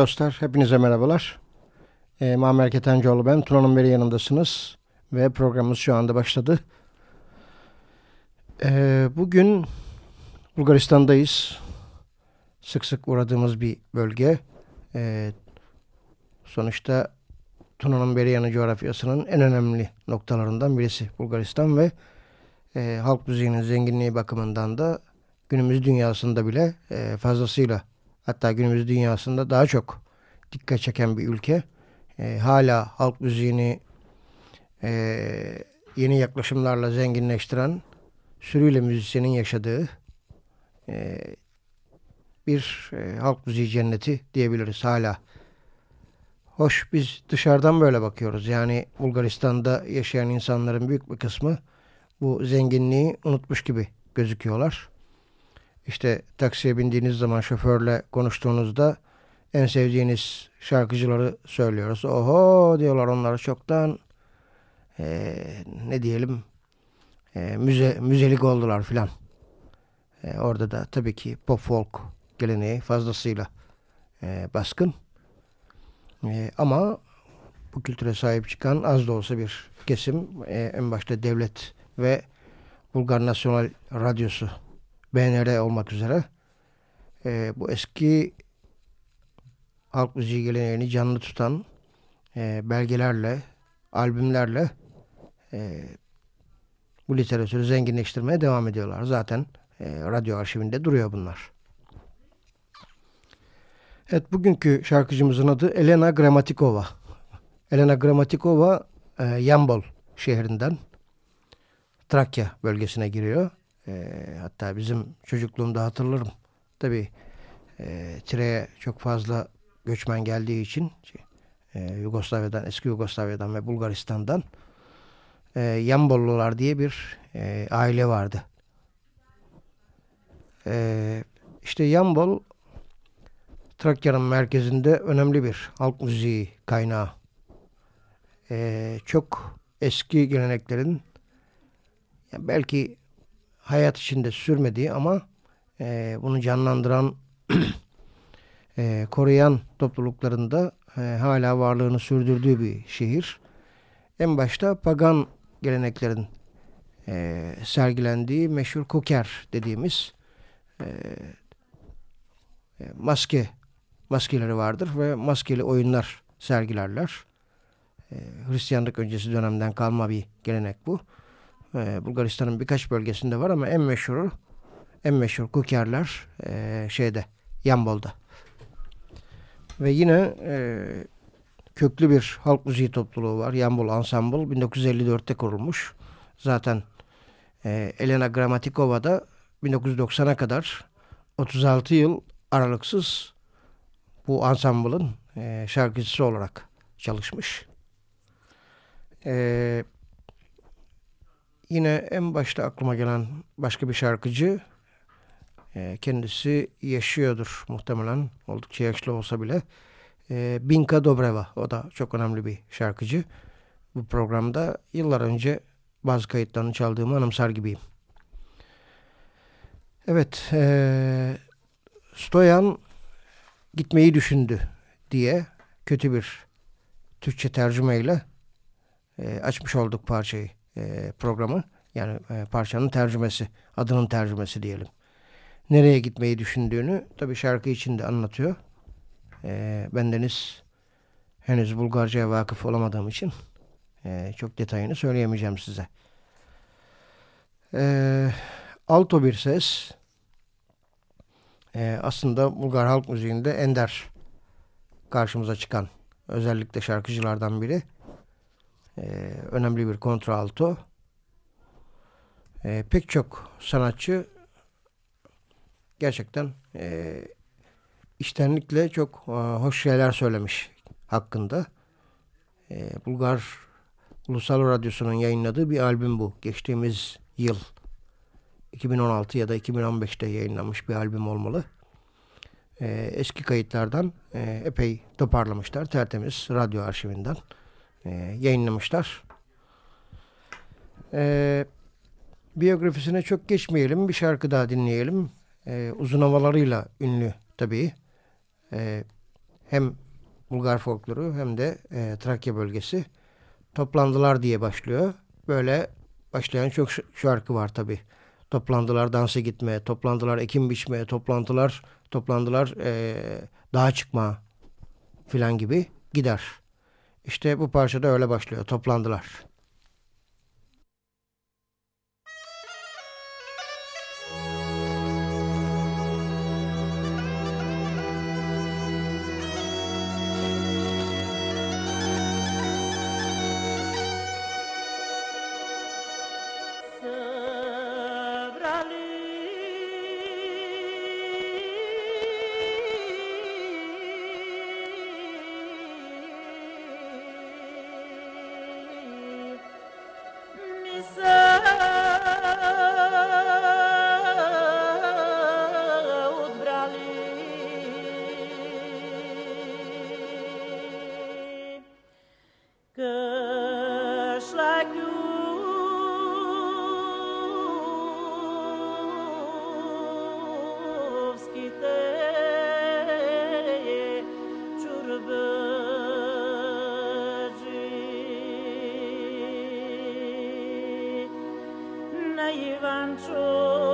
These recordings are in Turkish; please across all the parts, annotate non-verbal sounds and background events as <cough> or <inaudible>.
dostlar, hepinize merhabalar. E, Muammer Ketencoğlu ben, Tuna'nın beri yanındasınız. ve programımız şu anda başladı. Ee, bugün Bulgaristan'dayız. Sık sık uğradığımız bir bölge. Ee, sonuçta Tuna'nın beri yanı coğrafyasının en önemli noktalarından birisi Bulgaristan ve e, halk müziğinin zenginliği bakımından da günümüz dünyasında bile e, fazlasıyla hatta günümüz dünyasında daha çok dikkat çeken bir ülke. E, hala halk müziğini e, yeni yaklaşımlarla zenginleştiren sürüyle müzisyenin yaşadığı e, bir e, halk müziği cenneti diyebiliriz hala. Hoş biz dışarıdan böyle bakıyoruz. Yani Bulgaristan'da yaşayan insanların büyük bir kısmı bu zenginliği unutmuş gibi gözüküyorlar. İşte taksiye bindiğiniz zaman şoförle konuştuğunuzda en sevdiğiniz şarkıcıları söylüyoruz. Oho diyorlar onları çoktan e, ne diyelim e, müze müzelik oldular filan. E, orada da tabii ki pop folk geleneği fazlasıyla e, baskın. E, ama bu kültüre sahip çıkan az da olsa bir kesim e, en başta devlet ve Bulgar Nasyonal Radyosu BNR olmak üzere e, bu eski halk müziği geleneğini canlı tutan e, belgelerle, albümlerle e, bu literatürü zenginleştirmeye devam ediyorlar. Zaten e, radyo arşivinde duruyor bunlar. Evet bugünkü şarkıcımızın adı Elena Gramatikova. Elena Gramatikova e, Yambol şehrinden Trakya bölgesine giriyor. E, hatta bizim çocukluğumda hatırlarım. Tabi e, Tire'ye çok fazla göçmen geldiği için e, Yugoslavya'dan, eski Yugoslavya'dan ve Bulgaristan'dan e, Yambollular diye bir e, aile vardı. E, işte Yambol Trakya'nın merkezinde önemli bir halk müziği kaynağı. E, çok eski geleneklerin belki hayat içinde sürmediği ama e, bunu canlandıran <clears throat> e, koruyan topluluklarında e, hala varlığını sürdürdüğü bir şehir. En başta pagan geleneklerin e, sergilendiği meşhur koker dediğimiz e, e, maske maskeleri vardır ve maskeli oyunlar sergilerler. E, Hristiyanlık öncesi dönemden kalma bir gelenek bu. E, Bulgaristan'ın birkaç bölgesinde var ama en meşhuru en meşhur kukerler e, şeyde Yambol'da. Ve yine e, köklü bir halk müziği topluluğu var. Yambol Ensemble 1954'te kurulmuş. Zaten e, Elena Gramatikova da 1990'a kadar 36 yıl aralıksız bu ansambulun e, şarkıcısı olarak çalışmış. E, yine en başta aklıma gelen başka bir şarkıcı e, kendisi yaşıyordur muhtemelen oldukça yaşlı olsa bile. E, Binka Dobreva o da çok önemli bir şarkıcı. Bu programda yıllar önce bazı kayıtlarını çaldığımı anımsar gibiyim. Evet, e, Stoyan gitmeyi düşündü diye kötü bir Türkçe tercümeyle açmış olduk parçayı, e, programı. Yani e, parçanın tercümesi, adının tercümesi diyelim. Nereye gitmeyi düşündüğünü tabii şarkı içinde anlatıyor. E, bendeniz henüz Bulgarca'ya vakıf olamadığım için e, çok detayını söyleyemeyeceğim size. E, alto bir ses e, aslında Bulgar halk müziğinde ender karşımıza çıkan özellikle şarkıcılardan biri. E, önemli bir kontralto. E, pek çok sanatçı gerçekten e, iştenlikle çok e, hoş şeyler söylemiş hakkında. E, Bulgar Ulusal Radyosu'nun yayınladığı bir albüm bu. Geçtiğimiz yıl 2016 ya da 2015'te yayınlanmış bir albüm olmalı. Ee, eski kayıtlardan e, epey toparlamışlar. Tertemiz radyo arşivinden e, yayınlamışlar. E, biyografisine çok geçmeyelim. Bir şarkı daha dinleyelim. E, uzun havalarıyla ünlü tabii. E, hem Bulgar folkloru hem de e, Trakya bölgesi. Toplandılar diye başlıyor. Böyle başlayan çok şarkı var tabi. Toplandılar dansa gitmeye, toplandılar ekim biçmeye, toplantılar, toplandılar ee, dağa çıkma filan gibi gider. İşte bu parçada öyle başlıyor. Toplandılar. Ivan Chu.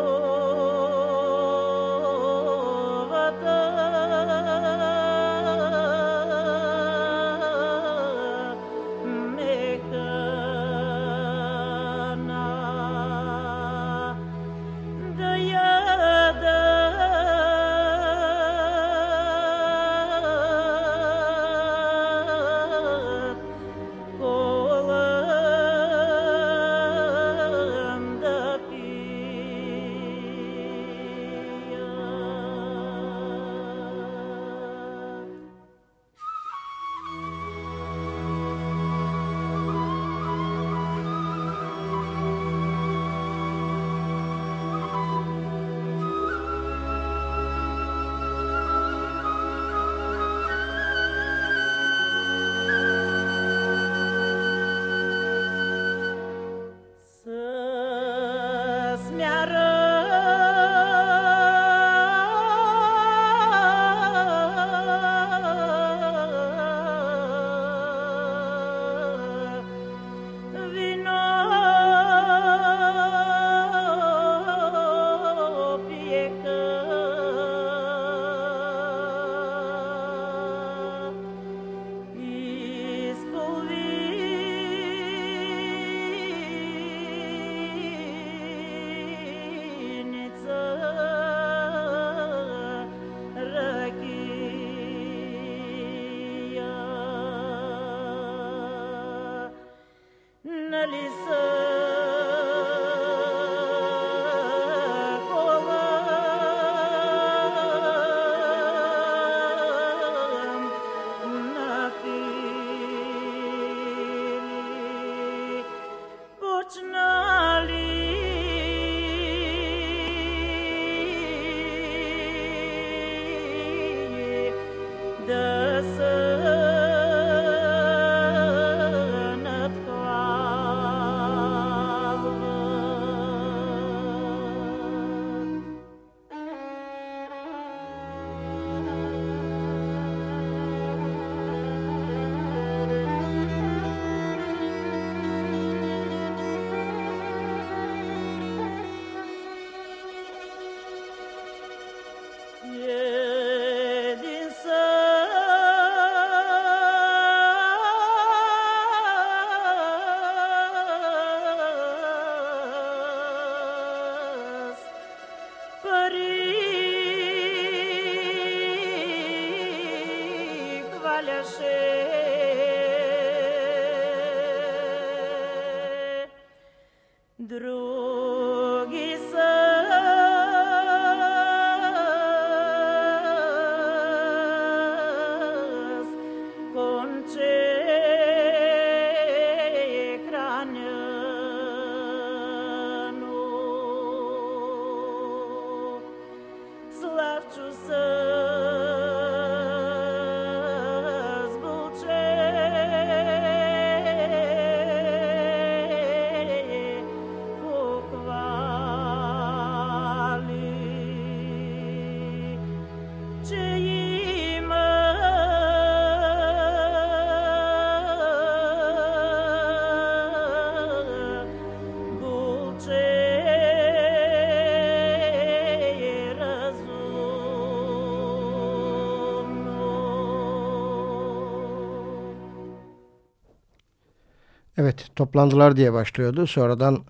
Evet toplandılar diye başlıyordu. Sonradan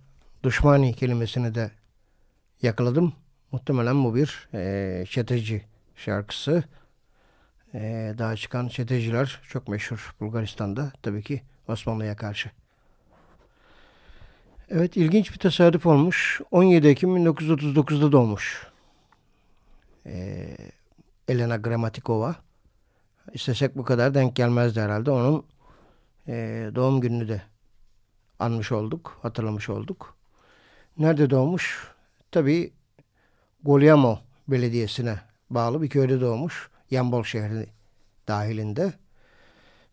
düşmani kelimesini de yakaladım. Muhtemelen bu bir e, çeteci şarkısı. E, daha çıkan çeteciler çok meşhur Bulgaristan'da tabii ki Osmanlı'ya karşı. Evet ilginç bir tesadüf olmuş. 17 Ekim 1939'da doğmuş. E, Elena Gramatikova. İstesek bu kadar denk gelmezdi herhalde. Onun e, doğum gününü de anmış olduk, hatırlamış olduk. Nerede doğmuş? Tabii Golyamo Belediyesi'ne bağlı bir köyde doğmuş. Yambol şehri dahilinde.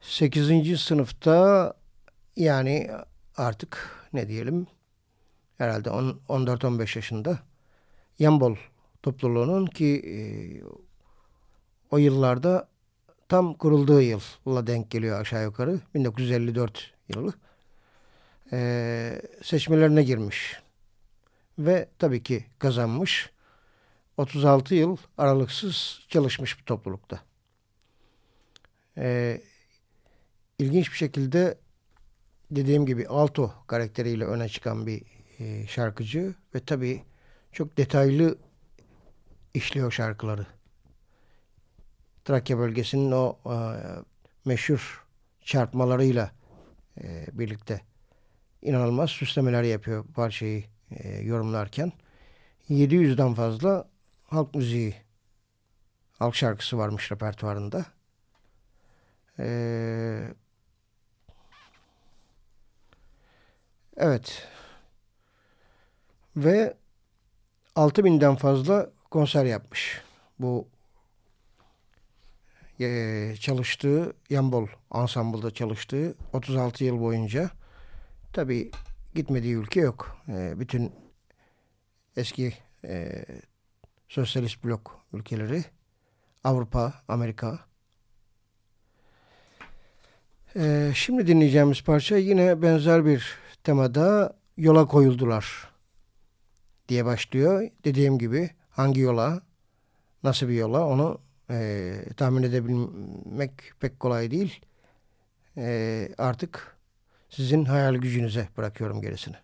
8. sınıfta yani artık ne diyelim herhalde 14-15 yaşında Yambol topluluğunun ki e, o yıllarda tam kurulduğu yılla denk geliyor aşağı yukarı. 1954 yılı. E, seçmelerine girmiş. Ve tabii ki kazanmış. 36 yıl aralıksız çalışmış bir toplulukta. E, ilginç bir şekilde dediğim gibi alto karakteriyle öne çıkan bir e, şarkıcı ve tabii çok detaylı işliyor şarkıları. Trakya bölgesinin o e, meşhur çarpmalarıyla e, birlikte inanılmaz süslemeler yapıyor parçayı e, yorumlarken. 700'den fazla halk müziği, halk şarkısı varmış repertuarında. Ee, evet. Ve 6000'den fazla konser yapmış. Bu e, çalıştığı Yambol ansambulda çalıştığı 36 yıl boyunca tabi gitmediği ülke yok. E, bütün eski e, sosyalist blok ülkeleri Avrupa, Amerika. E, şimdi dinleyeceğimiz parça yine benzer bir temada yola koyuldular diye başlıyor. Dediğim gibi hangi yola, nasıl bir yola onu e, tahmin edebilmek pek kolay değil. E, artık sizin hayal gücünüze bırakıyorum gerisini.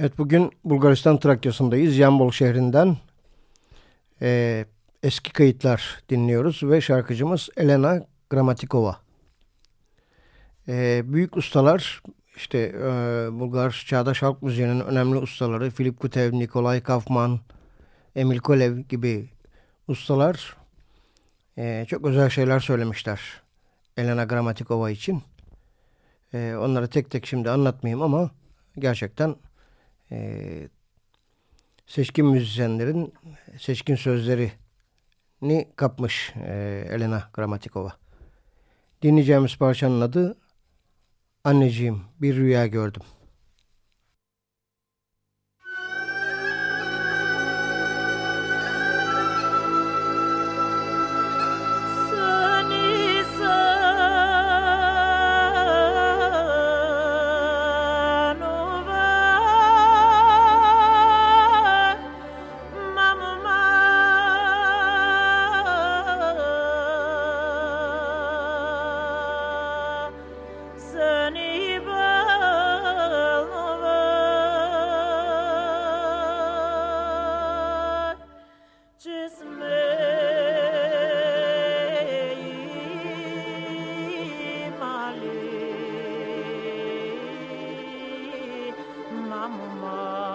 Evet bugün Bulgaristan Trakya'sındayız. Yambol şehrinden e, eski kayıtlar dinliyoruz ve şarkıcımız Elena Gramatikova. E, büyük ustalar işte e, Bulgar çağdaş halk müziğinin önemli ustaları Filip Kutev, Nikolay Kaufman, Emil Kolev gibi ustalar e, çok özel şeyler söylemişler Elena Gramatikova için. E, onları tek tek şimdi anlatmayayım ama gerçekten e, seçkin müzisyenlerin seçkin sözlerini kapmış e, Elena Gramatikova. Dinleyeceğimiz parçanın adı Anneciğim bir rüya gördüm. mama.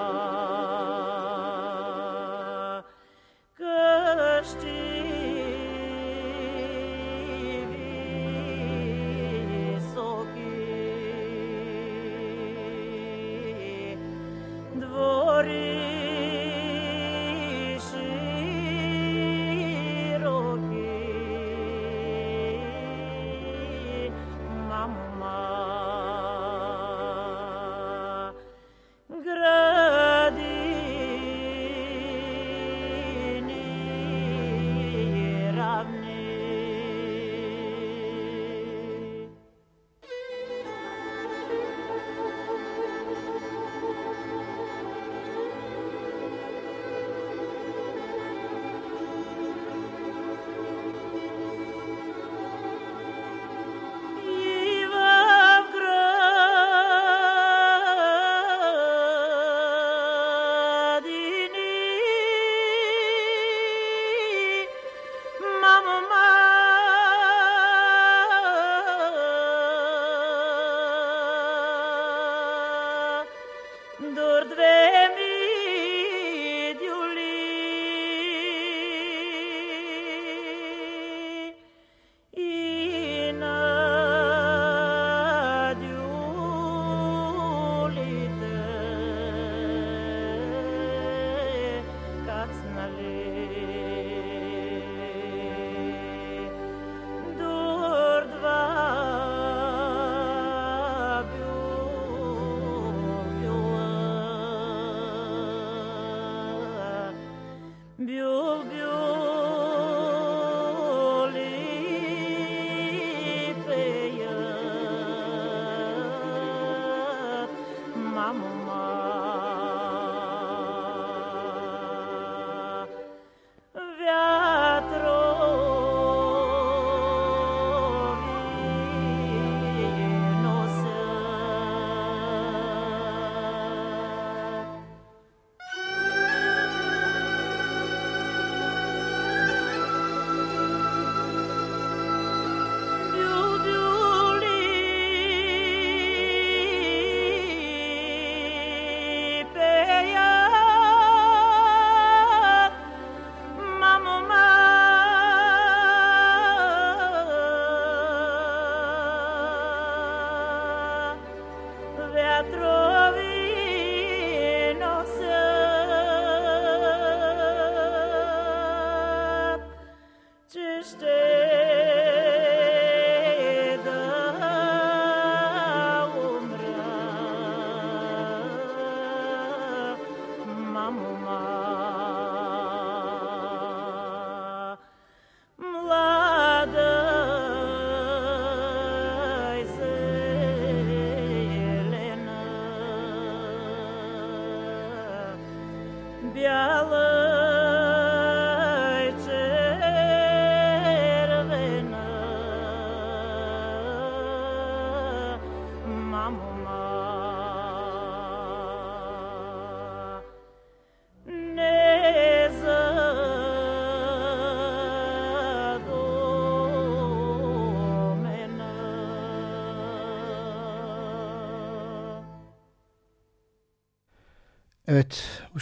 de ala.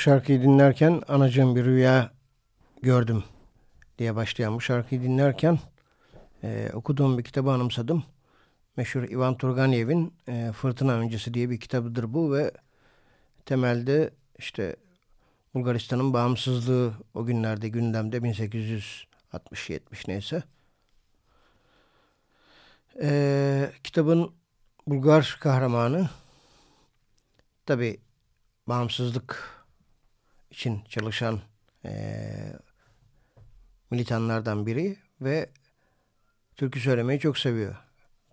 Şarkıyı dinlerken anacığım bir rüya gördüm diye başlayan bu şarkıyı dinlerken e, okuduğum bir kitabı anımsadım. Meşhur Ivan Turgenev'in e, Fırtına Öncesi diye bir kitabıdır bu ve temelde işte Bulgaristan'ın bağımsızlığı o günlerde gündemde 1860-70 neyse. E, kitabın Bulgar kahramanı tabi bağımsızlık için çalışan e, militanlardan biri ve türkü söylemeyi çok seviyor.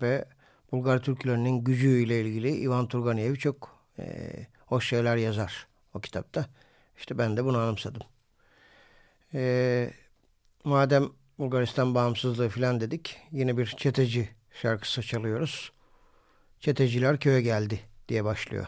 Ve Bulgar türkülerinin gücüyle ilgili Ivan Turgenev çok e, hoş şeyler yazar o kitapta. İşte ben de bunu anımsadım. E, madem Bulgaristan bağımsızlığı filan dedik yine bir çeteci şarkısı çalıyoruz. Çeteciler köye geldi diye başlıyor.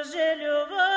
Evangelho vai.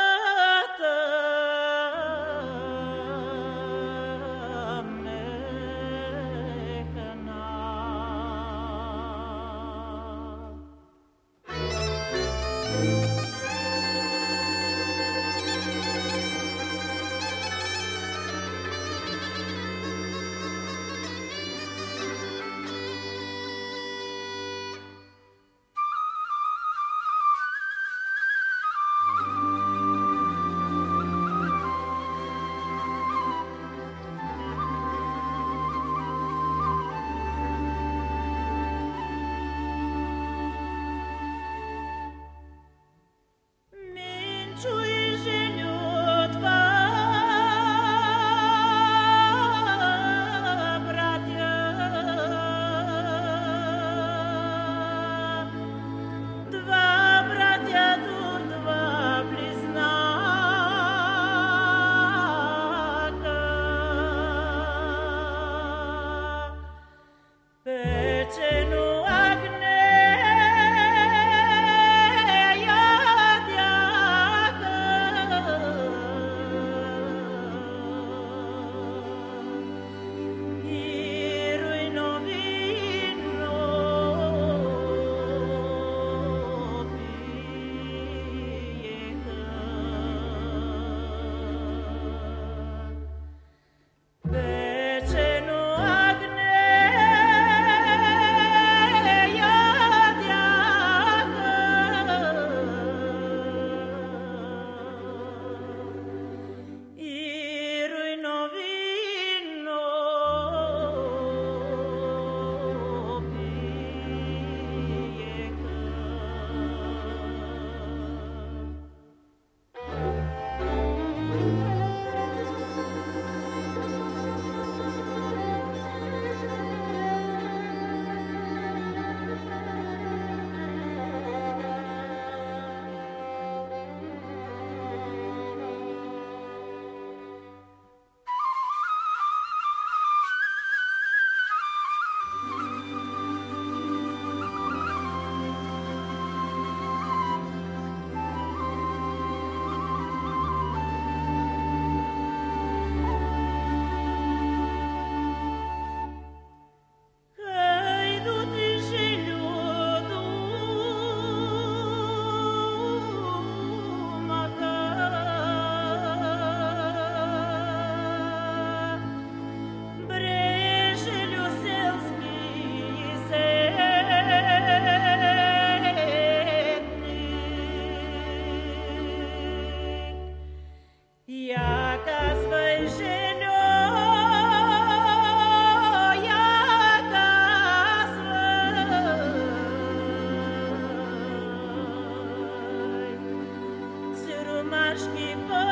keep on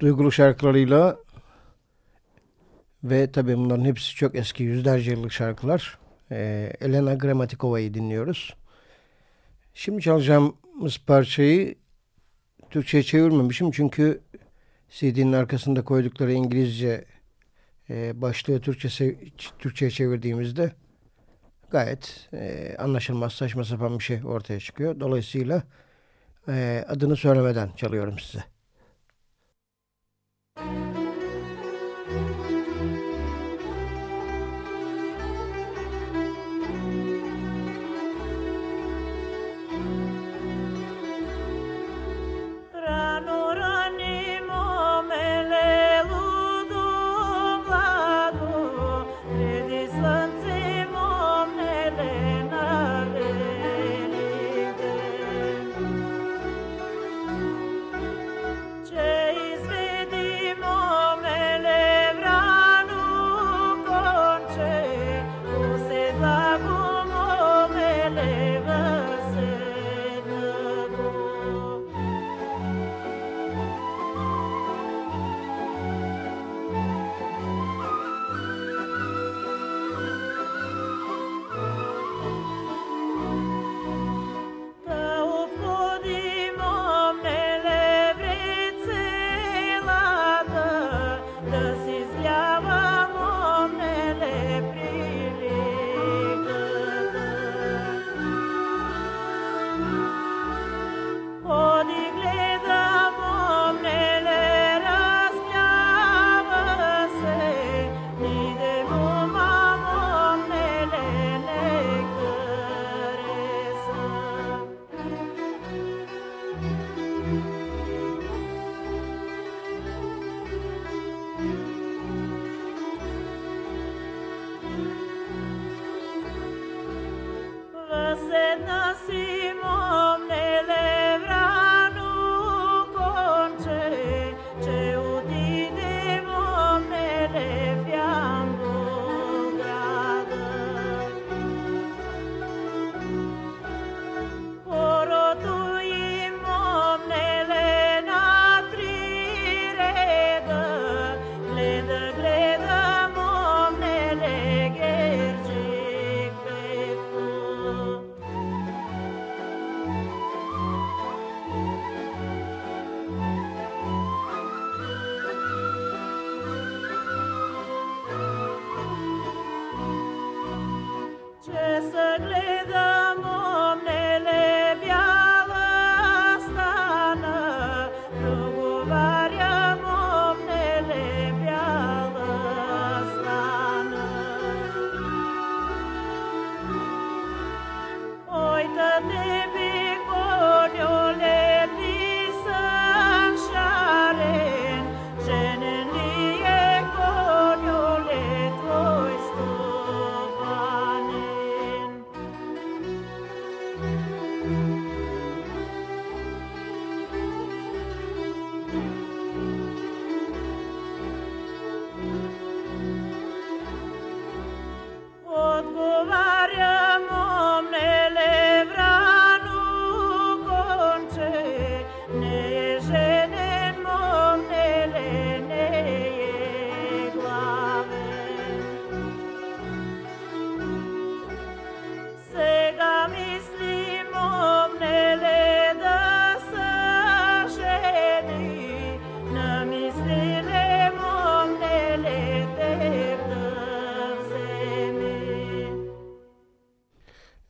duygulu şarkılarıyla ve tabii bunların hepsi çok eski, yüzlerce yıllık şarkılar. Ee, Elena Gramatikova'yı dinliyoruz. Şimdi çalacağımız parçayı Türkçe'ye çevirmemişim çünkü CD'nin arkasında koydukları İngilizce e, başlığı Türkçe Türkçe'ye çevirdiğimizde gayet e, anlaşılmaz saçma sapan bir şey ortaya çıkıyor. Dolayısıyla e, adını söylemeden çalıyorum size.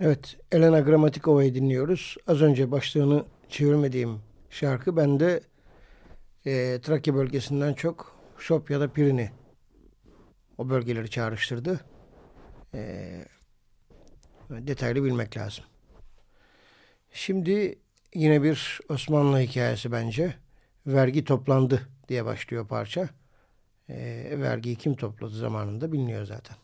Evet, Elena Gramatikova'yı dinliyoruz. Az önce başlığını çevirmediğim şarkı bende e, Trakya bölgesinden çok Şop ya da Pirini o bölgeleri çağrıştırdı. E, detaylı bilmek lazım. Şimdi yine bir Osmanlı hikayesi bence. Vergi toplandı diye başlıyor parça. E, vergiyi kim topladı zamanında biliniyor zaten.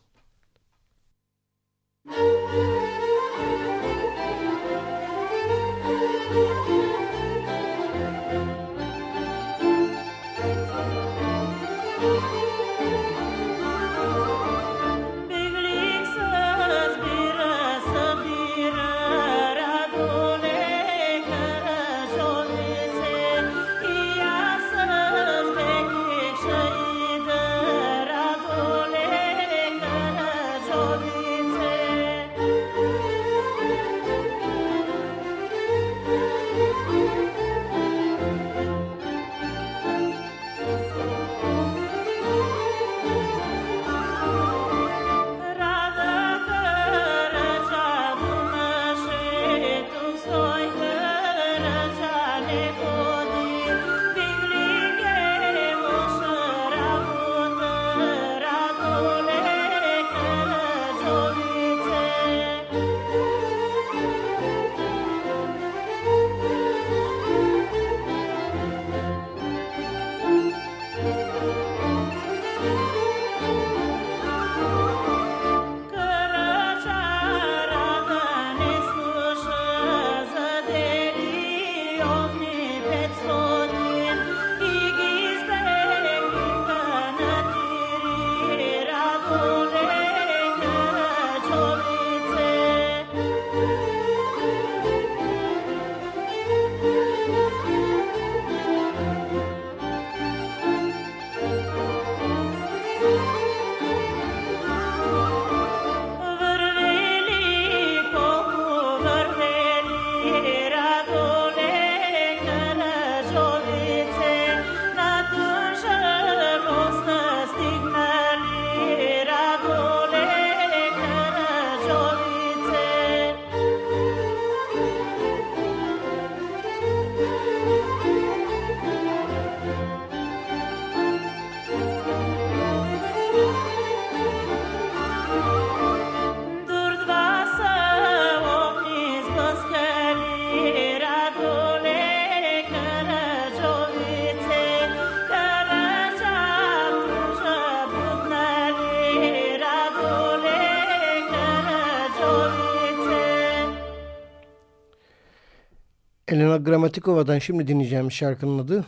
Gramatikova'dan şimdi dinleyeceğimiz şarkının adı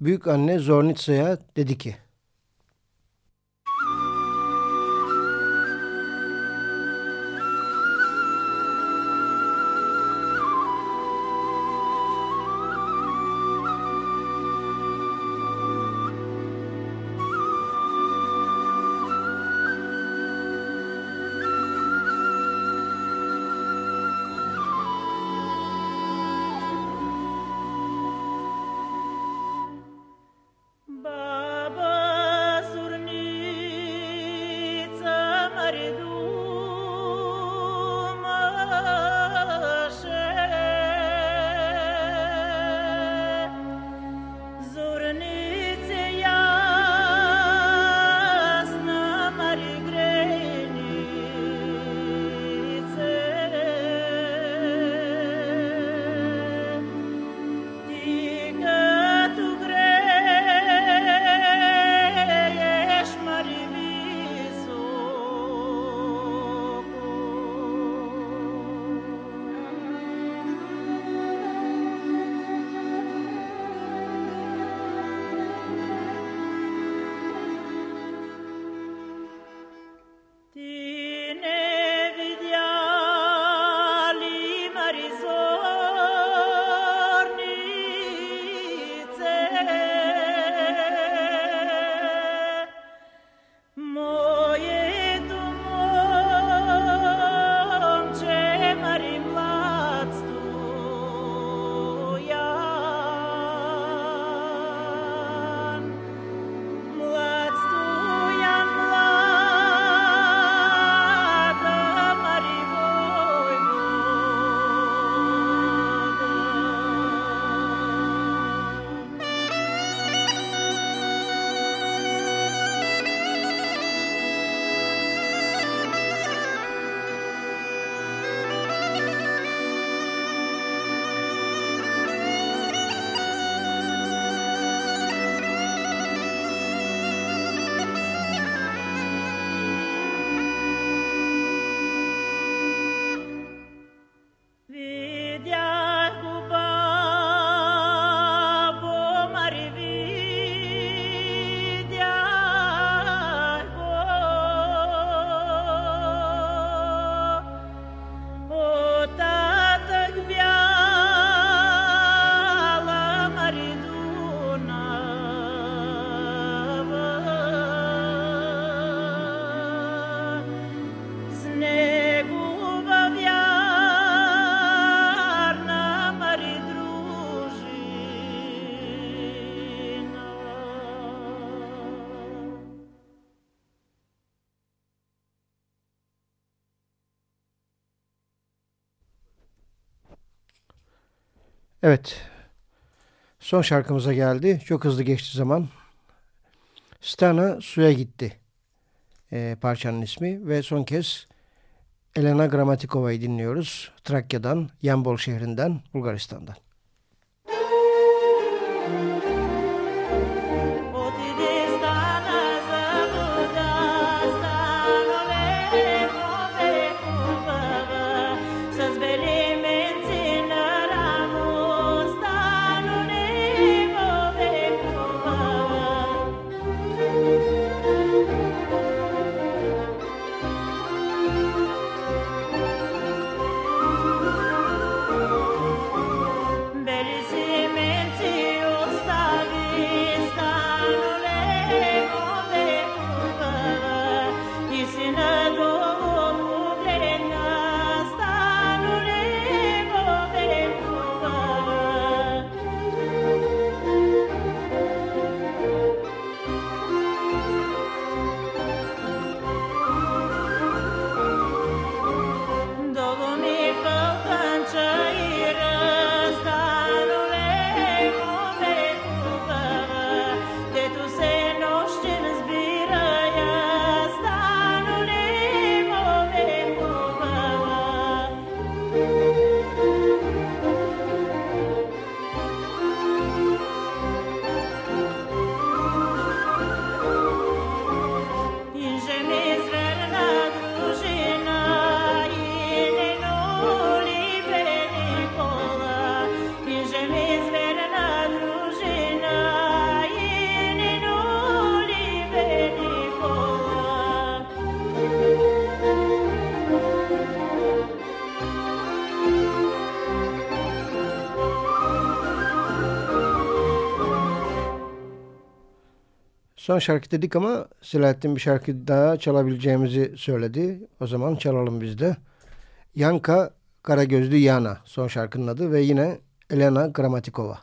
Büyük Anne Zornitsa'ya dedi ki Evet. Son şarkımıza geldi. Çok hızlı geçti zaman. Stana suya gitti. E, parçanın ismi ve son kez Elena Gramatikova'yı dinliyoruz. Trakya'dan, Yambol şehrinden, Bulgaristan'dan. Son şarkı dedik ama Selahattin bir şarkı daha çalabileceğimizi söyledi. O zaman çalalım biz de. Yanka Karagözlü Yana son şarkının adı ve yine Elena Gramatikova.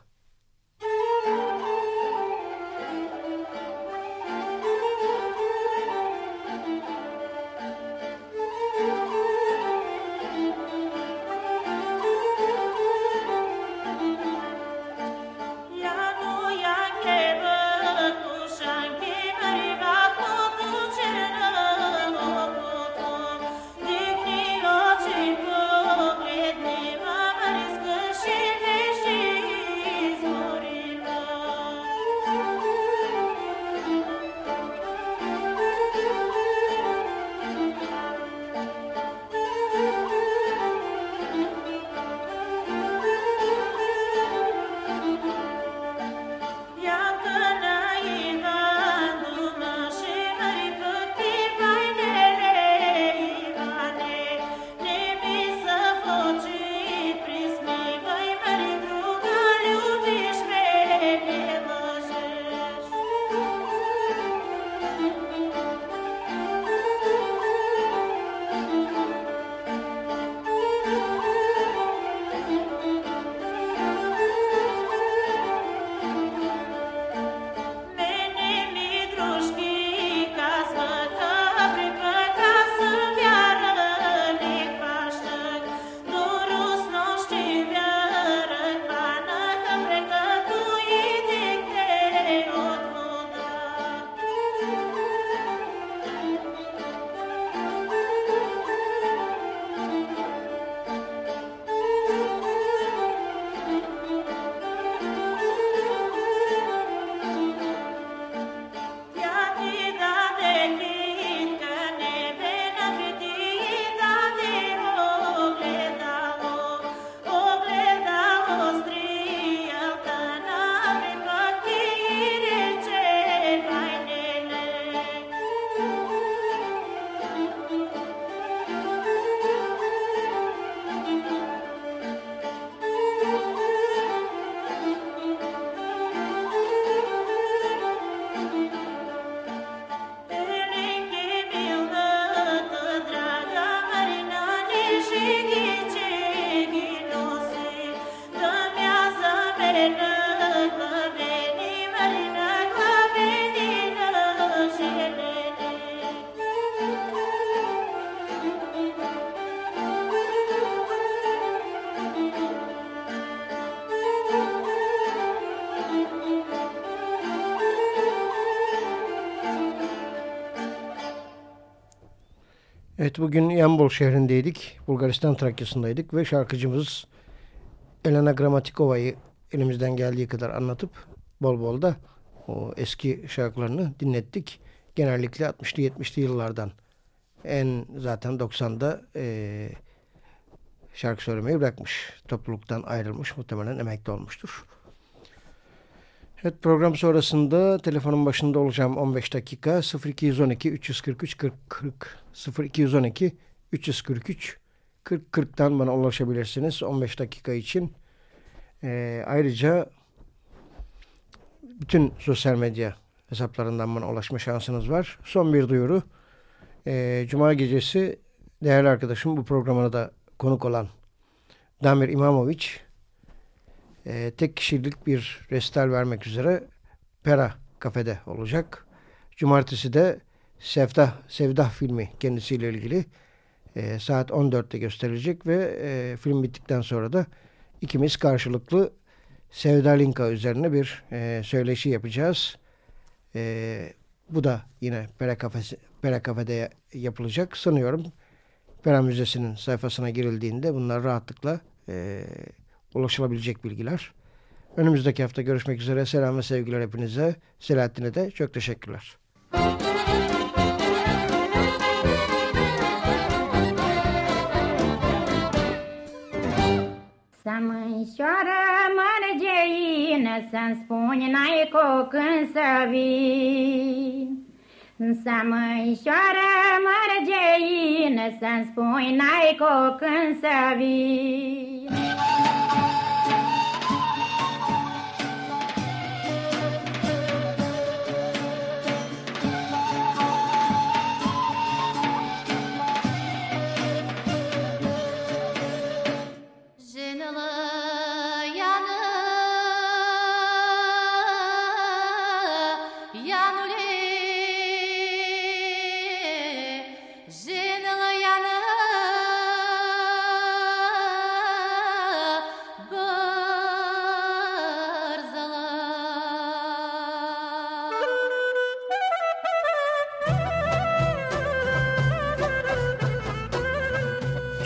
Evet bugün Yambol şehrindeydik. Bulgaristan Trakya'sındaydık ve şarkıcımız Elena Gramatikova'yı elimizden geldiği kadar anlatıp bol bol da o eski şarkılarını dinlettik. Genellikle 60'lı 70'li yıllardan en zaten 90'da e, şarkı söylemeyi bırakmış. Topluluktan ayrılmış muhtemelen emekli olmuştur. Evet program sonrasında telefonun başında olacağım 15 dakika 0212 343 40 40 0212 343 40 40'tan bana ulaşabilirsiniz 15 dakika için. Ee, ayrıca bütün sosyal medya hesaplarından bana ulaşma şansınız var. Son bir duyuru. Ee, Cuma gecesi değerli arkadaşım bu programına da konuk olan Damir İmamoviç e, tek kişilik bir restal vermek üzere Pera kafede olacak. Cumartesi de Sevda, Sevda filmi kendisiyle ilgili e, saat 14'te gösterilecek ve e, film bittikten sonra da ikimiz karşılıklı Sevda Linka üzerine bir e, söyleşi yapacağız. E, bu da yine Pera, Kafesi, Pera Kafe'de yapılacak. Sanıyorum Pera Müzesi'nin sayfasına girildiğinde bunlar rahatlıkla e, ulaşılabilecek bilgiler. Önümüzdeki hafta görüşmek üzere. Selam ve sevgiler hepinize. Selahattin'e de çok teşekkürler. Să mărgeină, Să-mi spuni n-ai cu când să vii. Să mărgeină, Să-mi spuni n-ai cu când să vii.